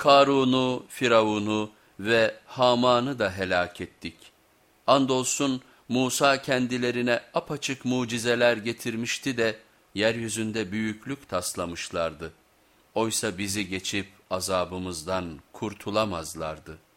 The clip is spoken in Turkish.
Karun'u, Firavun'u ve Haman'ı da helak ettik. Andolsun Musa kendilerine apaçık mucizeler getirmişti de yeryüzünde büyüklük taslamışlardı. Oysa bizi geçip azabımızdan kurtulamazlardı.''